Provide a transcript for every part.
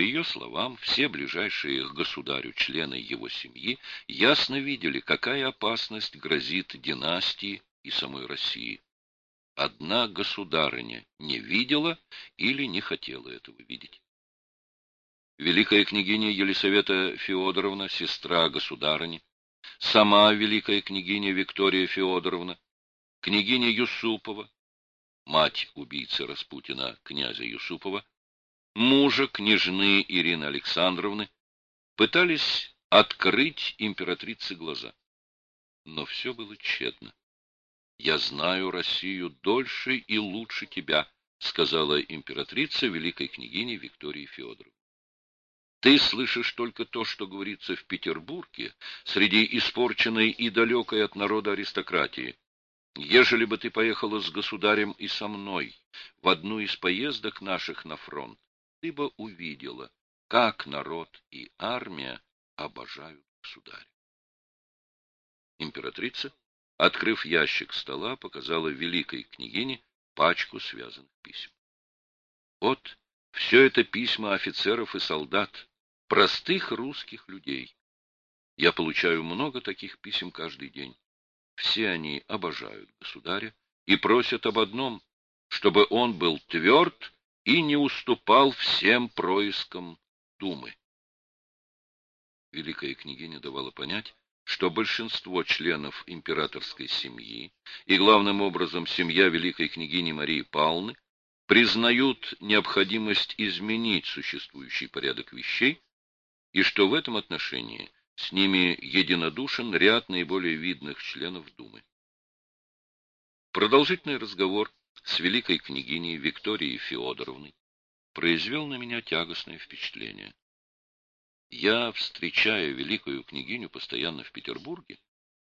По ее словам, все ближайшие к государю члены его семьи ясно видели, какая опасность грозит династии и самой России. Одна государыня не видела или не хотела этого видеть. Великая княгиня Елисавета Феодоровна, сестра государыни, сама великая княгиня Виктория Феодоровна, княгиня Юсупова, мать убийцы Распутина, князя Юсупова, мужа княжны Ирины Александровны, пытались открыть императрице глаза. Но все было тщетно. «Я знаю Россию дольше и лучше тебя», — сказала императрица великой княгине Виктории Федоровне. Ты слышишь только то, что говорится в Петербурге, среди испорченной и далекой от народа аристократии. Ежели бы ты поехала с государем и со мной в одну из поездок наших на фронт, бы увидела, как народ и армия обожают государя. Императрица, открыв ящик стола, показала великой княгине пачку связанных писем. Вот все это письма офицеров и солдат, простых русских людей. Я получаю много таких писем каждый день. Все они обожают государя и просят об одном, чтобы он был тверд и не уступал всем проискам думы. Великая княгиня давала понять, что большинство членов императорской семьи и, главным образом, семья великой княгини Марии Павловны признают необходимость изменить существующий порядок вещей и что в этом отношении с ними единодушен ряд наиболее видных членов Думы. Продолжительный разговор с великой княгиней Викторией Феодоровной произвел на меня тягостное впечатление. Я, встречая великую княгиню постоянно в Петербурге,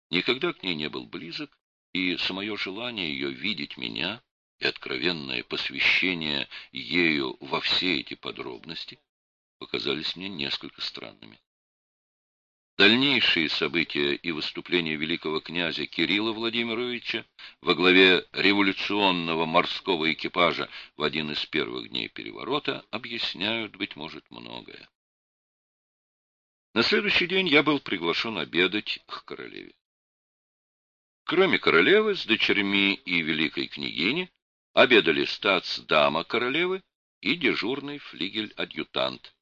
никогда к ней не был близок, и самое желание ее видеть меня и откровенное посвящение ею во все эти подробности показались мне несколько странными. Дальнейшие события и выступления великого князя Кирилла Владимировича во главе революционного морского экипажа в один из первых дней переворота объясняют, быть может, многое. На следующий день я был приглашен обедать к королеве. Кроме королевы, с дочерьми и великой княгини обедали статс-дама королевы и дежурный флигель-адъютант,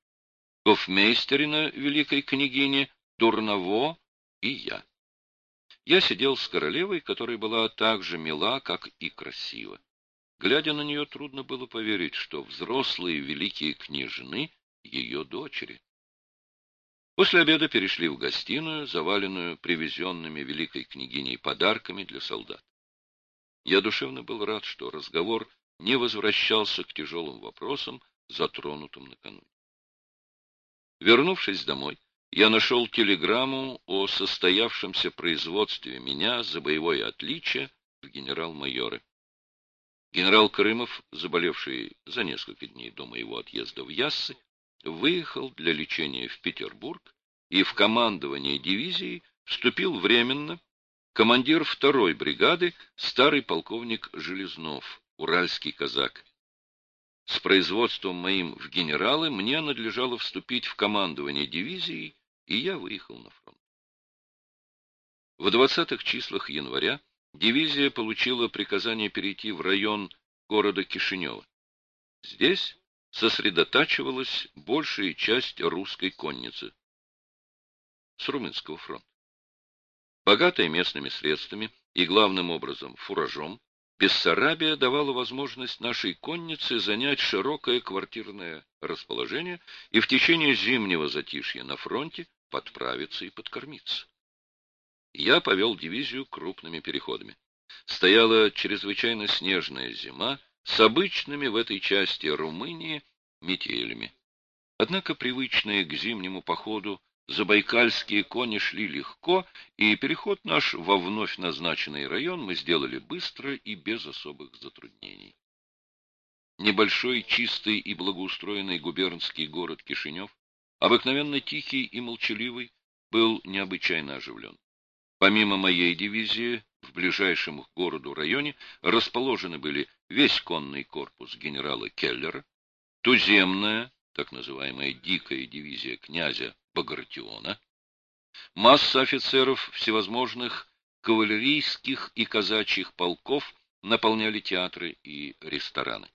гофмейстерина великой княгини Дурново и я. Я сидел с королевой, которая была так же мила, как и красива. Глядя на нее, трудно было поверить, что взрослые великие княжны — ее дочери. После обеда перешли в гостиную, заваленную привезенными великой княгиней подарками для солдат. Я душевно был рад, что разговор не возвращался к тяжелым вопросам, затронутым накануне. Вернувшись домой, я нашел телеграмму о состоявшемся производстве меня за боевое отличие в генерал-майоры. Генерал Крымов, заболевший за несколько дней до моего отъезда в Яссы, выехал для лечения в Петербург и в командование дивизии вступил временно командир второй бригады старый полковник Железнов, уральский казак. С производством моим в генералы мне надлежало вступить в командование дивизией и я выехал на фронт. В 20-х числах января дивизия получила приказание перейти в район города Кишинева. Здесь сосредотачивалась большая часть русской конницы с Румынского фронта. Богатая местными средствами и, главным образом, фуражом, Бессарабия давала возможность нашей коннице занять широкое квартирное расположение и в течение зимнего затишья на фронте подправиться и подкормиться. Я повел дивизию крупными переходами. Стояла чрезвычайно снежная зима с обычными в этой части Румынии метелями. Однако привычные к зимнему походу Забайкальские кони шли легко, и переход наш во вновь назначенный район мы сделали быстро и без особых затруднений. Небольшой, чистый и благоустроенный губернский город Кишинев, обыкновенно тихий и молчаливый, был необычайно оживлен. Помимо моей дивизии, в ближайшем к городу районе расположены были весь конный корпус генерала Келлера, туземная так называемая «дикая дивизия» князя Багратиона, масса офицеров всевозможных кавалерийских и казачьих полков наполняли театры и рестораны.